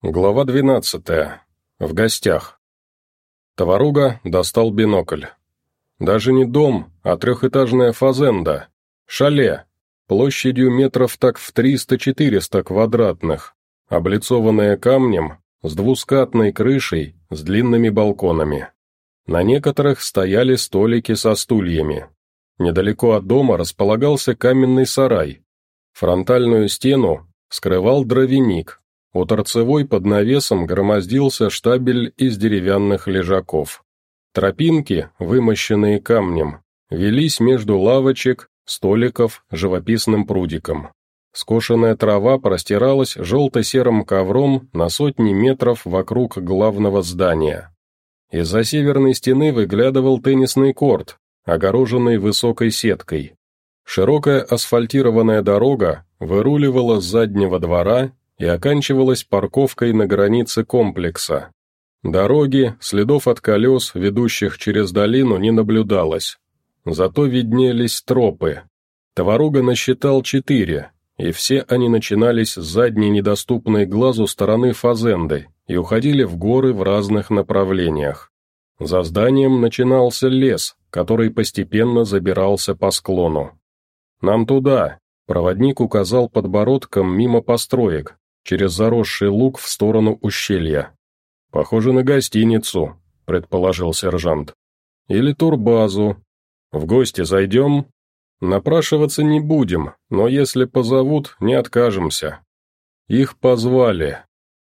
Глава 12. В гостях. Товаруга достал бинокль. Даже не дом, а трехэтажная фазенда. Шале. Площадью метров так в 300-400 квадратных. Облицованная камнем, с двускатной крышей, с длинными балконами. На некоторых стояли столики со стульями. Недалеко от дома располагался каменный сарай. Фронтальную стену скрывал дровяник, у торцевой под навесом громоздился штабель из деревянных лежаков. Тропинки, вымощенные камнем, велись между лавочек, столиков, живописным прудиком. Скошенная трава простиралась желто-серым ковром на сотни метров вокруг главного здания. Из-за северной стены выглядывал теннисный корт, огороженный высокой сеткой. Широкая асфальтированная дорога выруливала с заднего двора и оканчивалась парковкой на границе комплекса. Дороги, следов от колес, ведущих через долину, не наблюдалось. Зато виднелись тропы. Товаруга насчитал четыре, и все они начинались с задней недоступной глазу стороны Фазенды и уходили в горы в разных направлениях. За зданием начинался лес, который постепенно забирался по склону. «Нам туда», — проводник указал подбородком мимо построек, через заросший луг в сторону ущелья. «Похоже на гостиницу», — предположил сержант. «Или турбазу. В гости зайдем?» «Напрашиваться не будем, но если позовут, не откажемся». Их позвали.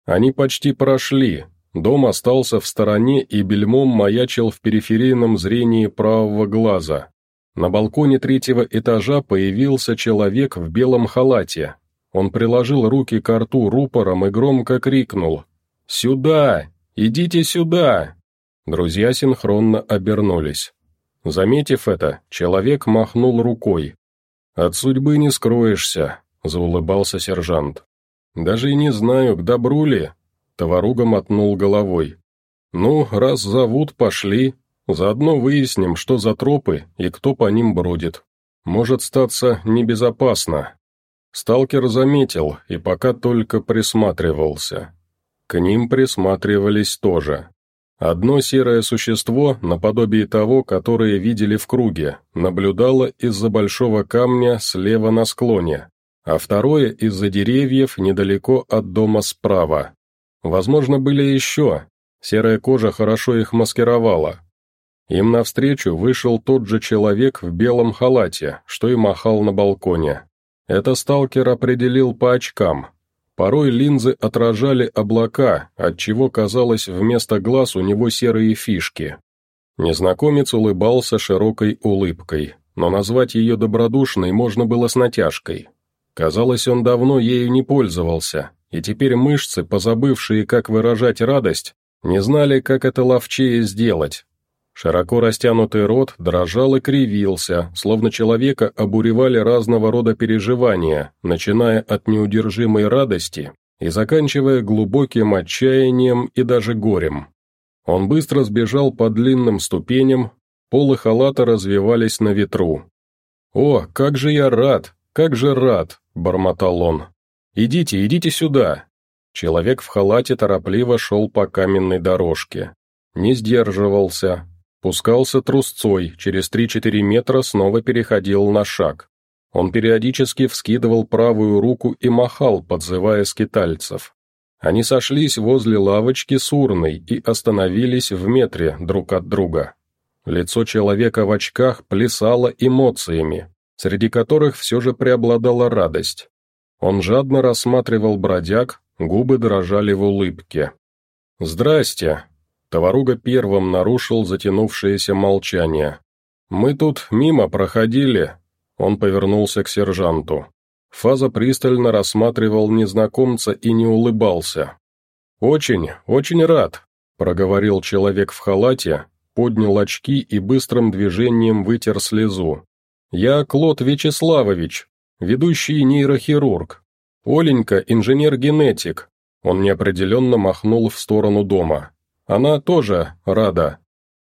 Они почти прошли, дом остался в стороне и бельмом маячил в периферийном зрении правого глаза. На балконе третьего этажа появился человек в белом халате, он приложил руки к рту рупором и громко крикнул «Сюда! Идите сюда!» Друзья синхронно обернулись. Заметив это, человек махнул рукой. «От судьбы не скроешься», — заулыбался сержант. «Даже и не знаю, к добру ли?» Товаруга мотнул головой. «Ну, раз зовут, пошли. Заодно выясним, что за тропы и кто по ним бродит. Может статься небезопасно». Сталкер заметил и пока только присматривался. К ним присматривались тоже. Одно серое существо, наподобие того, которое видели в круге, наблюдало из-за большого камня слева на склоне, а второе из-за деревьев недалеко от дома справа. Возможно, были еще. Серая кожа хорошо их маскировала. Им навстречу вышел тот же человек в белом халате, что и махал на балконе. Это сталкер определил по очкам. Порой линзы отражали облака, отчего казалось вместо глаз у него серые фишки. Незнакомец улыбался широкой улыбкой, но назвать ее добродушной можно было с натяжкой. Казалось, он давно ею не пользовался, и теперь мышцы, позабывшие, как выражать радость, не знали, как это ловчее сделать, Широко растянутый рот дрожал и кривился, словно человека обуревали разного рода переживания, начиная от неудержимой радости и заканчивая глубоким отчаянием и даже горем. Он быстро сбежал по длинным ступеням, полы халата развивались на ветру. «О, как же я рад, как же рад!» — бормотал он. «Идите, идите сюда!» Человек в халате торопливо шел по каменной дорожке. Не сдерживался, Пускался трусцой, через 3-4 метра снова переходил на шаг. Он периодически вскидывал правую руку и махал, подзывая скитальцев. Они сошлись возле лавочки с урной и остановились в метре друг от друга. Лицо человека в очках плясало эмоциями, среди которых все же преобладала радость. Он жадно рассматривал бродяг, губы дрожали в улыбке. «Здрасте», Товаруга первым нарушил затянувшееся молчание. «Мы тут мимо проходили». Он повернулся к сержанту. Фаза пристально рассматривал незнакомца и не улыбался. «Очень, очень рад», — проговорил человек в халате, поднял очки и быстрым движением вытер слезу. «Я Клод Вячеславович, ведущий нейрохирург. Оленька — инженер-генетик». Он неопределенно махнул в сторону дома. Она тоже рада.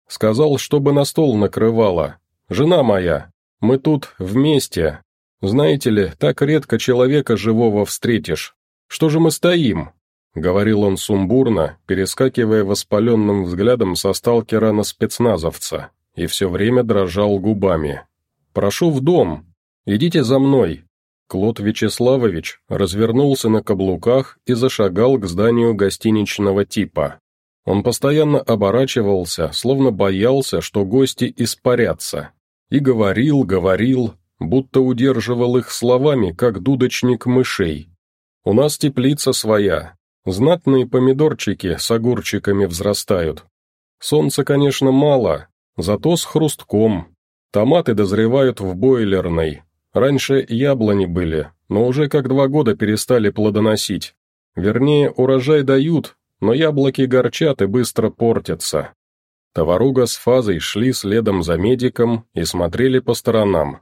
Сказал, чтобы на стол накрывала. Жена моя, мы тут вместе. Знаете ли, так редко человека живого встретишь. Что же мы стоим? — говорил он сумбурно, перескакивая воспаленным взглядом со сталкера на спецназовца, и все время дрожал губами. «Прошу в дом! Идите за мной!» Клод Вячеславович развернулся на каблуках и зашагал к зданию гостиничного типа. Он постоянно оборачивался, словно боялся, что гости испарятся. И говорил, говорил, будто удерживал их словами, как дудочник мышей. «У нас теплица своя. Знатные помидорчики с огурчиками взрастают. Солнца, конечно, мало, зато с хрустком. Томаты дозревают в бойлерной. Раньше яблони были, но уже как два года перестали плодоносить. Вернее, урожай дают, но яблоки горчат и быстро портятся. Товаруга с фазой шли следом за медиком и смотрели по сторонам.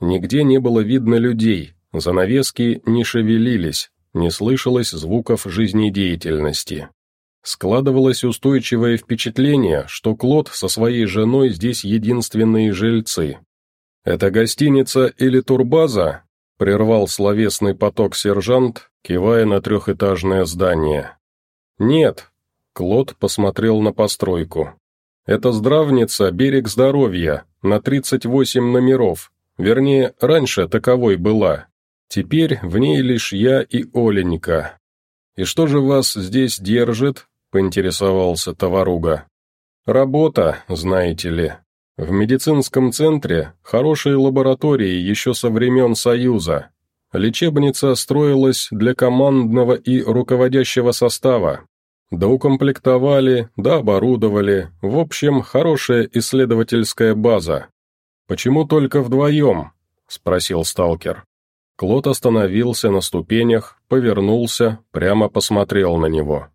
Нигде не было видно людей, занавески не шевелились, не слышалось звуков жизнедеятельности. Складывалось устойчивое впечатление, что Клод со своей женой здесь единственные жильцы. «Это гостиница или турбаза?» — прервал словесный поток сержант, кивая на трехэтажное здание. «Нет», — Клод посмотрел на постройку. «Это здравница «Берег здоровья» на 38 номеров, вернее, раньше таковой была. Теперь в ней лишь я и Оленька. И что же вас здесь держит?» — поинтересовался товаруга. «Работа, знаете ли. В медицинском центре хорошие лаборатории еще со времен Союза. Лечебница строилась для командного и руководящего состава. Да укомплектовали, да оборудовали, в общем, хорошая исследовательская база. «Почему только вдвоем?» – спросил сталкер. Клод остановился на ступенях, повернулся, прямо посмотрел на него.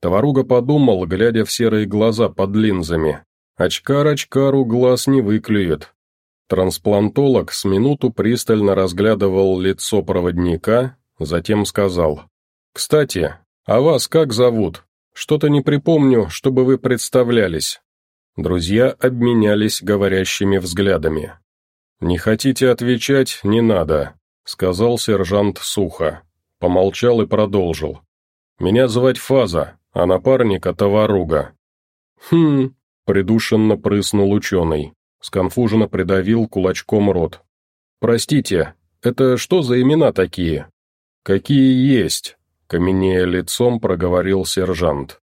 Товаруга подумал, глядя в серые глаза под линзами. Очкар очкару глаз не выклюет. Трансплантолог с минуту пристально разглядывал лицо проводника, затем сказал. «Кстати, а вас как зовут? Что-то не припомню, чтобы вы представлялись». Друзья обменялись говорящими взглядами. «Не хотите отвечать, не надо», — сказал сержант сухо. Помолчал и продолжил. «Меня звать Фаза, а напарника Товаруга». «Хм», — придушенно прыснул ученый сконфуженно придавил кулачком рот. «Простите, это что за имена такие?» «Какие есть?» — каменея лицом проговорил сержант.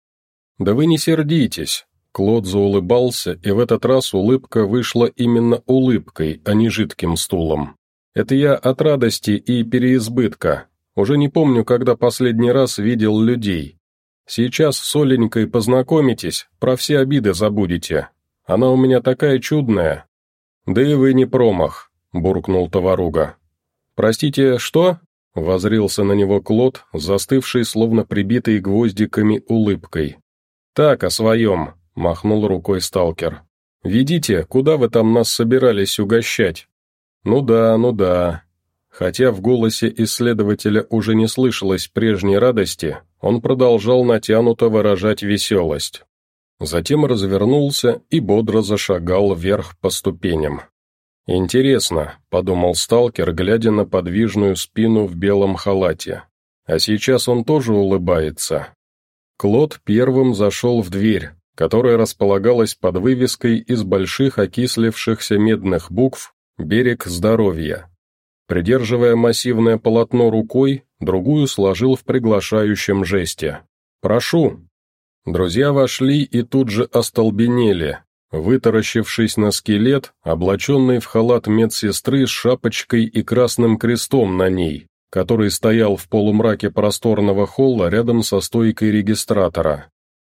«Да вы не сердитесь!» Клод заулыбался, и в этот раз улыбка вышла именно улыбкой, а не жидким стулом. «Это я от радости и переизбытка. Уже не помню, когда последний раз видел людей. Сейчас с Оленькой познакомитесь, про все обиды забудете. Она у меня такая чудная». «Да и вы не промах», — буркнул товаруга. «Простите, что?» — возрился на него Клод, застывший, словно прибитый гвоздиками улыбкой. «Так, о своем», — махнул рукой сталкер. «Ведите, куда вы там нас собирались угощать?» «Ну да, ну да». Хотя в голосе исследователя уже не слышалось прежней радости, он продолжал натянуто выражать веселость. Затем развернулся и бодро зашагал вверх по ступеням. «Интересно», — подумал сталкер, глядя на подвижную спину в белом халате. «А сейчас он тоже улыбается». Клод первым зашел в дверь, которая располагалась под вывеской из больших окислившихся медных букв «Берег здоровья». Придерживая массивное полотно рукой, другую сложил в приглашающем жесте. «Прошу», Друзья вошли и тут же остолбенели, вытаращившись на скелет, облаченный в халат медсестры с шапочкой и красным крестом на ней, который стоял в полумраке просторного холла рядом со стойкой регистратора.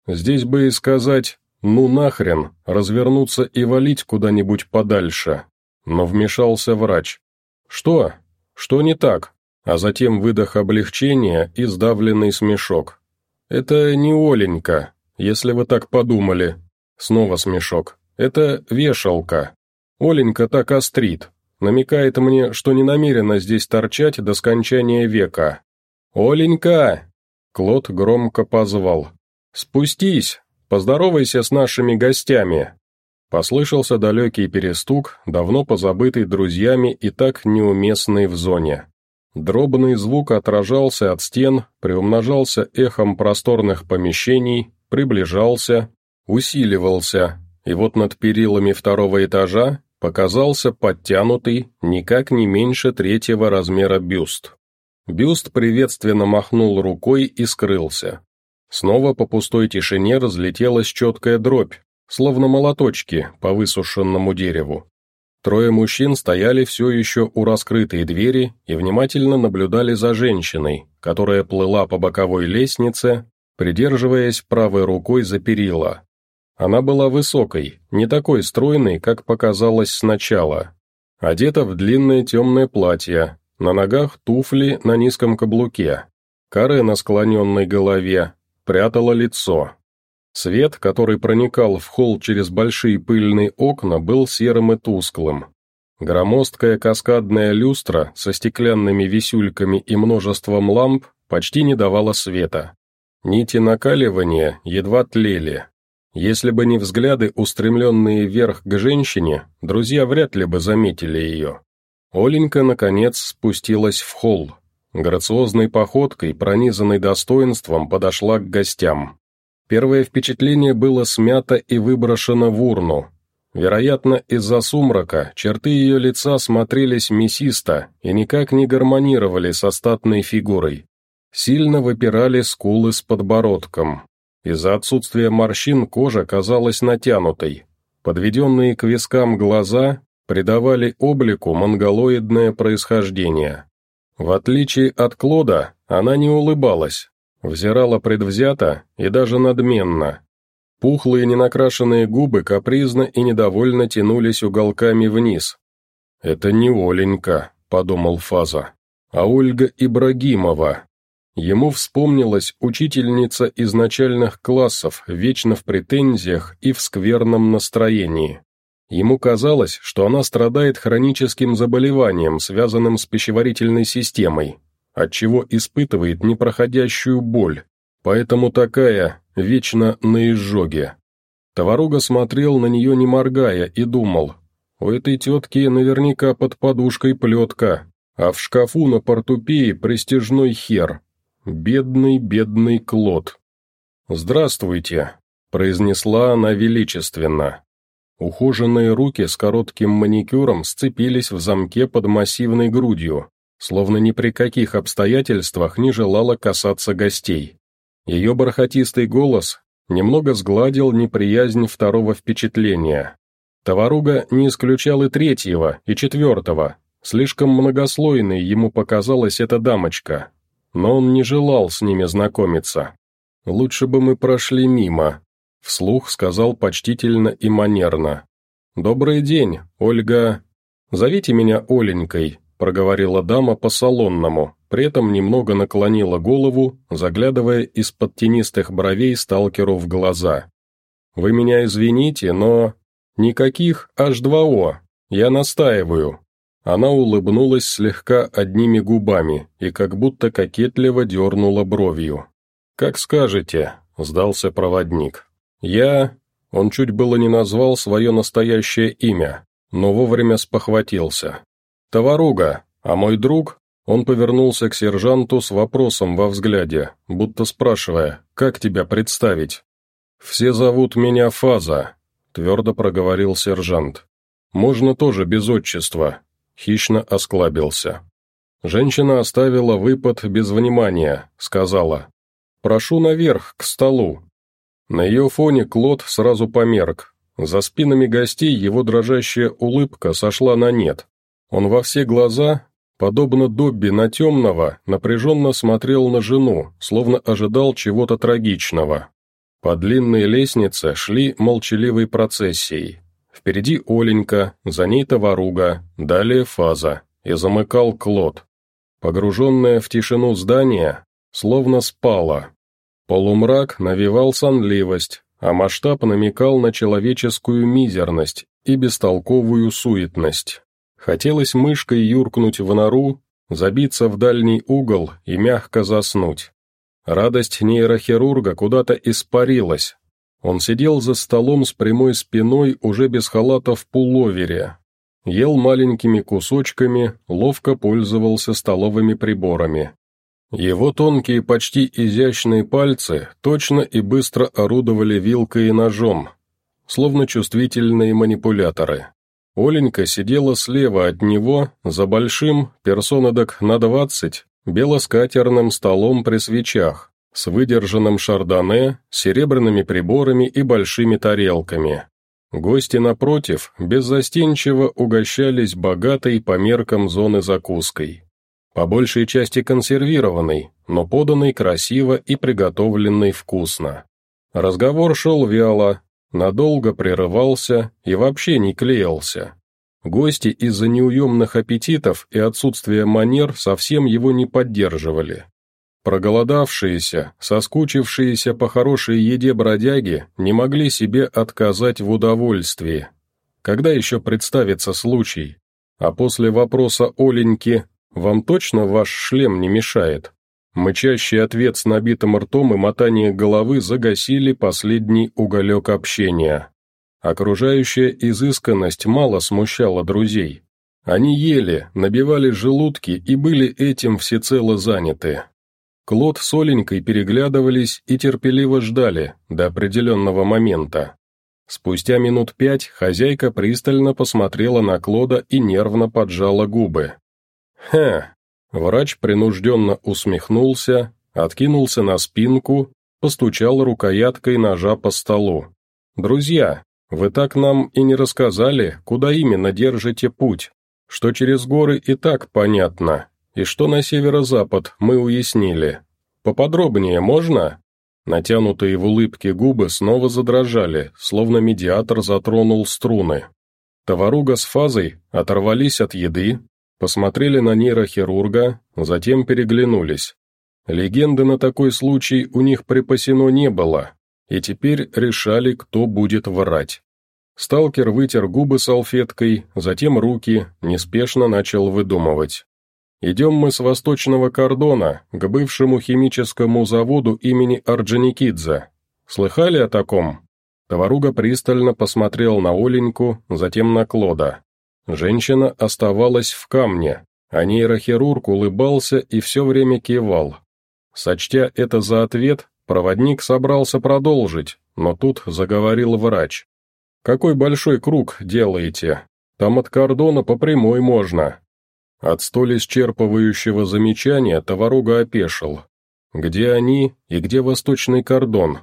Здесь бы и сказать «ну нахрен», развернуться и валить куда-нибудь подальше. Но вмешался врач. «Что? Что не так?» А затем выдох облегчения и сдавленный смешок. «Это не Оленька, если вы так подумали». Снова смешок. «Это вешалка. Оленька так острит. Намекает мне, что не намерена здесь торчать до скончания века». «Оленька!» Клод громко позвал. «Спустись! Поздоровайся с нашими гостями!» Послышался далекий перестук, давно позабытый друзьями и так неуместный в зоне. Дробный звук отражался от стен, приумножался эхом просторных помещений, приближался, усиливался, и вот над перилами второго этажа показался подтянутый, никак не меньше третьего размера бюст. Бюст приветственно махнул рукой и скрылся. Снова по пустой тишине разлетелась четкая дробь, словно молоточки по высушенному дереву. Трое мужчин стояли все еще у раскрытой двери и внимательно наблюдали за женщиной, которая плыла по боковой лестнице, придерживаясь правой рукой за перила. Она была высокой, не такой стройной, как показалось сначала. Одета в длинное темное платье, на ногах туфли на низком каблуке. Каре на склоненной голове, прятала лицо. Свет, который проникал в холл через большие пыльные окна, был серым и тусклым. Громоздкая каскадная люстра со стеклянными висюльками и множеством ламп почти не давала света. Нити накаливания едва тлели. Если бы не взгляды, устремленные вверх к женщине, друзья вряд ли бы заметили ее. Оленька, наконец, спустилась в холл. Грациозной походкой, пронизанной достоинством, подошла к гостям. Первое впечатление было смято и выброшено в урну. Вероятно, из-за сумрака черты ее лица смотрелись мясисто и никак не гармонировали со статной фигурой. Сильно выпирали скулы с подбородком. Из-за отсутствия морщин кожа казалась натянутой. Подведенные к вискам глаза придавали облику монголоидное происхождение. В отличие от Клода, она не улыбалась, Взирала предвзято и даже надменно. Пухлые ненакрашенные губы капризно и недовольно тянулись уголками вниз. «Это не Оленька», — подумал Фаза, — «а Ольга Ибрагимова». Ему вспомнилась учительница из начальных классов, вечно в претензиях и в скверном настроении. Ему казалось, что она страдает хроническим заболеванием, связанным с пищеварительной системой, отчего испытывает непроходящую боль, поэтому такая, вечно на изжоге. Товаруга смотрел на нее не моргая и думал, у этой тетки наверняка под подушкой плетка, а в шкафу на портупее престижной хер. Бедный, бедный Клод. «Здравствуйте», — произнесла она величественно. Ухоженные руки с коротким маникюром сцепились в замке под массивной грудью, словно ни при каких обстоятельствах не желала касаться гостей. Ее бархатистый голос немного сгладил неприязнь второго впечатления. Товаруга не исключал и третьего, и четвертого. Слишком многослойной ему показалась эта дамочка. Но он не желал с ними знакомиться. «Лучше бы мы прошли мимо», — вслух сказал почтительно и манерно. «Добрый день, Ольга. Зовите меня Оленькой, — проговорила дама по-салонному, при этом немного наклонила голову, заглядывая из-под тенистых бровей сталкеру в глаза. «Вы меня извините, но...» «Никаких H2O, я настаиваю». Она улыбнулась слегка одними губами и как будто кокетливо дернула бровью. «Как скажете», — сдался проводник. «Я...» Он чуть было не назвал свое настоящее имя, но вовремя спохватился. «Товаруга, а мой друг...» Он повернулся к сержанту с вопросом во взгляде, будто спрашивая, «Как тебя представить?» «Все зовут меня Фаза», — твердо проговорил сержант. «Можно тоже без отчества», — хищно осклабился. Женщина оставила выпад без внимания, сказала, «Прошу наверх, к столу». На ее фоне Клод сразу померк. За спинами гостей его дрожащая улыбка сошла на нет. Он во все глаза, подобно Добби на темного, напряженно смотрел на жену, словно ожидал чего-то трагичного. По длинной лестнице шли молчаливой процессией. Впереди Оленька, за ней Товаруга, далее Фаза, и замыкал Клод. Погруженное в тишину здание, словно спало. Полумрак навевал сонливость, а масштаб намекал на человеческую мизерность и бестолковую суетность. Хотелось мышкой юркнуть в нору, забиться в дальний угол и мягко заснуть. Радость нейрохирурга куда-то испарилась. Он сидел за столом с прямой спиной уже без халата в пуловере. ел маленькими кусочками, ловко пользовался столовыми приборами. Его тонкие, почти изящные пальцы точно и быстро орудовали вилкой и ножом, словно чувствительные манипуляторы. Оленька сидела слева от него, за большим, персонадок на двадцать, белоскатерным столом при свечах, с выдержанным шардоне, серебряными приборами и большими тарелками. Гости, напротив, беззастенчиво угощались богатой по меркам зоны закуской. По большей части консервированной, но поданной красиво и приготовленной вкусно. Разговор шел вяло, надолго прерывался и вообще не клеился. Гости из-за неуемных аппетитов и отсутствия манер совсем его не поддерживали. Проголодавшиеся, соскучившиеся по хорошей еде бродяги не могли себе отказать в удовольствии. Когда еще представится случай? А после вопроса Оленьки «Вам точно ваш шлем не мешает?» Мычащий ответ с набитым ртом и мотание головы загасили последний уголек общения. Окружающая изысканность мало смущала друзей. Они ели, набивали желудки и были этим всецело заняты. Клод с Оленькой переглядывались и терпеливо ждали до определенного момента. Спустя минут пять хозяйка пристально посмотрела на Клода и нервно поджала губы. «Хе!» Врач принужденно усмехнулся, откинулся на спинку, постучал рукояткой ножа по столу. «Друзья, вы так нам и не рассказали, куда именно держите путь, что через горы и так понятно, и что на северо-запад мы уяснили. Поподробнее можно?» Натянутые в улыбке губы снова задрожали, словно медиатор затронул струны. Товаруга с фазой оторвались от еды, посмотрели на нейрохирурга, затем переглянулись. Легенды на такой случай у них припасено не было, и теперь решали, кто будет врать. Сталкер вытер губы салфеткой, затем руки, неспешно начал выдумывать. «Идем мы с восточного кордона, к бывшему химическому заводу имени Орджоникидзе. Слыхали о таком?» Товаруга пристально посмотрел на Оленьку, затем на Клода. Женщина оставалась в камне, а нейрохирург улыбался и все время кивал. Сочтя это за ответ, проводник собрался продолжить, но тут заговорил врач. «Какой большой круг делаете? Там от кордона по прямой можно». От столь исчерпывающего замечания товаруга опешил. «Где они и где восточный кордон?»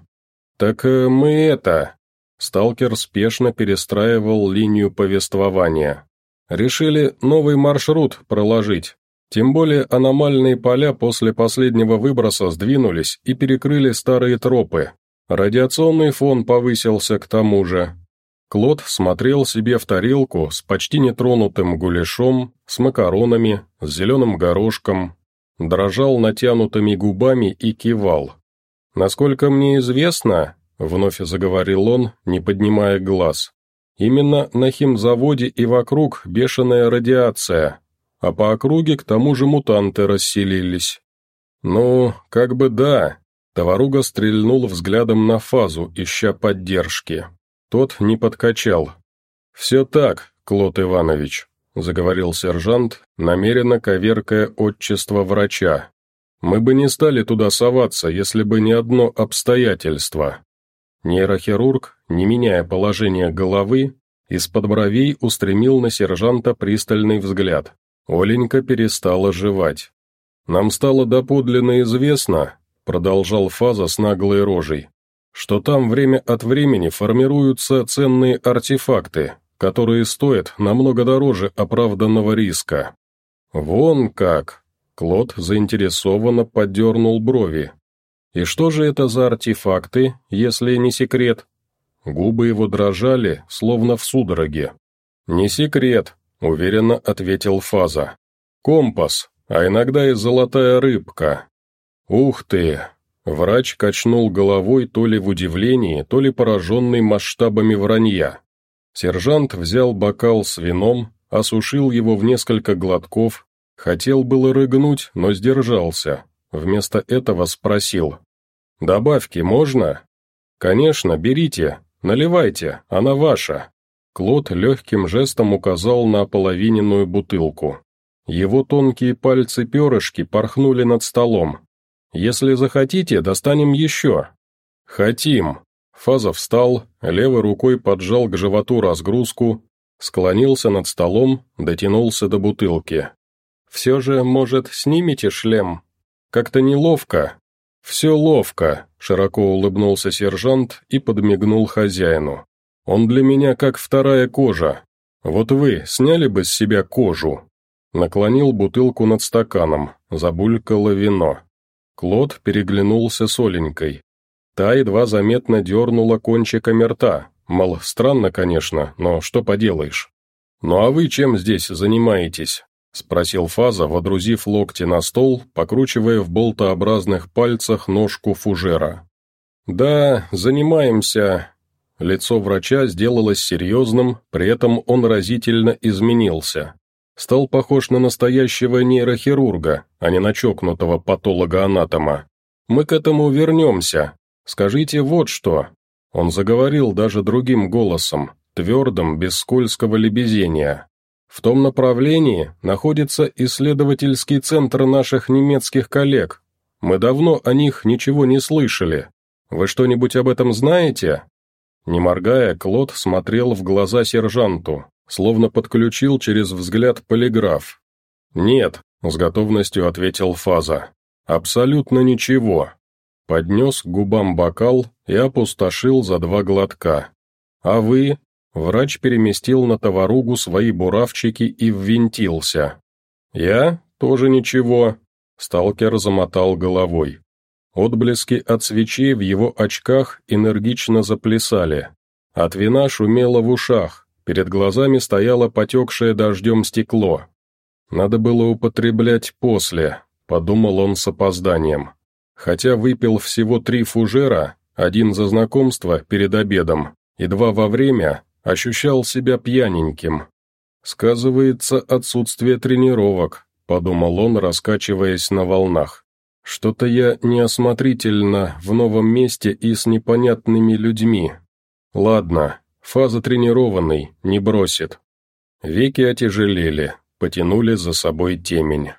«Так э, мы это...» Сталкер спешно перестраивал линию повествования. «Решили новый маршрут проложить. Тем более аномальные поля после последнего выброса сдвинулись и перекрыли старые тропы. Радиационный фон повысился к тому же. Клод смотрел себе в тарелку с почти нетронутым гуляшом, с макаронами, с зеленым горошком, дрожал натянутыми губами и кивал. «Насколько мне известно», — вновь заговорил он, не поднимая глаз, «именно на химзаводе и вокруг бешеная радиация, а по округе к тому же мутанты расселились». «Ну, как бы да», — Товаруга стрельнул взглядом на фазу, ища поддержки. Тот не подкачал. «Все так, Клод Иванович», — заговорил сержант, намеренно коверкая отчество врача. «Мы бы не стали туда соваться, если бы не одно обстоятельство». Нейрохирург, не меняя положение головы, из-под бровей устремил на сержанта пристальный взгляд. Оленька перестала жевать. «Нам стало доподлинно известно», — продолжал Фаза с наглой рожей, что там время от времени формируются ценные артефакты, которые стоят намного дороже оправданного риска. Вон как! Клод заинтересованно поддернул брови. И что же это за артефакты, если не секрет? Губы его дрожали, словно в судороге. «Не секрет», — уверенно ответил Фаза. «Компас, а иногда и золотая рыбка». «Ух ты, Врач качнул головой то ли в удивлении, то ли пораженный масштабами вранья. Сержант взял бокал с вином, осушил его в несколько глотков, хотел было рыгнуть, но сдержался. Вместо этого спросил. «Добавки можно?» «Конечно, берите, наливайте, она ваша». Клод легким жестом указал на половиненную бутылку. Его тонкие пальцы-перышки порхнули над столом. «Если захотите, достанем еще». «Хотим». Фаза встал, левой рукой поджал к животу разгрузку, склонился над столом, дотянулся до бутылки. «Все же, может, снимете шлем? Как-то неловко». «Все ловко», — широко улыбнулся сержант и подмигнул хозяину. «Он для меня как вторая кожа. Вот вы сняли бы с себя кожу?» Наклонил бутылку над стаканом, забулькало вино. Клод переглянулся с Оленькой. Та едва заметно дернула кончиками рта, мол, странно, конечно, но что поделаешь. «Ну а вы чем здесь занимаетесь?» — спросил Фаза, водрузив локти на стол, покручивая в болтообразных пальцах ножку фужера. «Да, занимаемся...» Лицо врача сделалось серьезным, при этом он разительно изменился. Стал похож на настоящего нейрохирурга, а не на чокнутого патолога-анатома. «Мы к этому вернемся. Скажите вот что». Он заговорил даже другим голосом, твердым, без скользкого лебезения. В том направлении находится исследовательский центр наших немецких коллег. Мы давно о них ничего не слышали. Вы что-нибудь об этом знаете?» Не моргая, Клод смотрел в глаза сержанту, словно подключил через взгляд полиграф. «Нет», — с готовностью ответил Фаза. «Абсолютно ничего». Поднес к губам бокал и опустошил за два глотка. «А вы?» Врач переместил на товаругу свои буравчики и ввинтился. «Я? Тоже ничего», — сталкер замотал головой. Отблески от свечей в его очках энергично заплясали. От вина шумело в ушах, перед глазами стояло потекшее дождем стекло. «Надо было употреблять после», — подумал он с опозданием. Хотя выпил всего три фужера, один за знакомство перед обедом и два во время, ощущал себя пьяненьким. «Сказывается отсутствие тренировок», — подумал он, раскачиваясь на волнах. «Что-то я неосмотрительно в новом месте и с непонятными людьми. Ладно, фаза тренированный, не бросит». Веки отяжелели, потянули за собой темень.